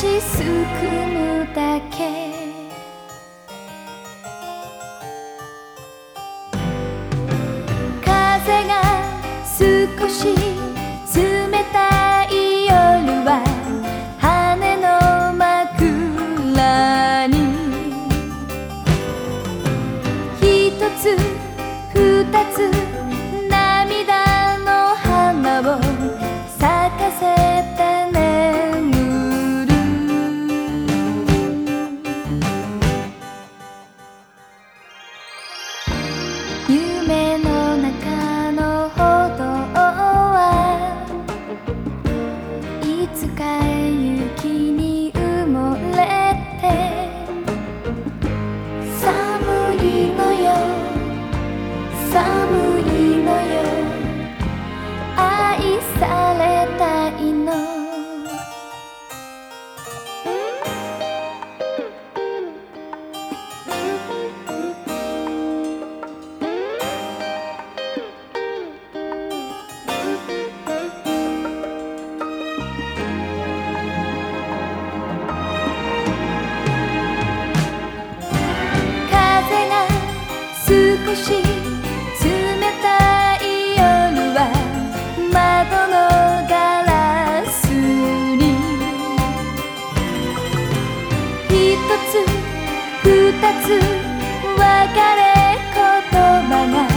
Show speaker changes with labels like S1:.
S1: ちすくむだけ」「風が少し強寒いのよ。愛されたいの。少し二つ別れ言葉が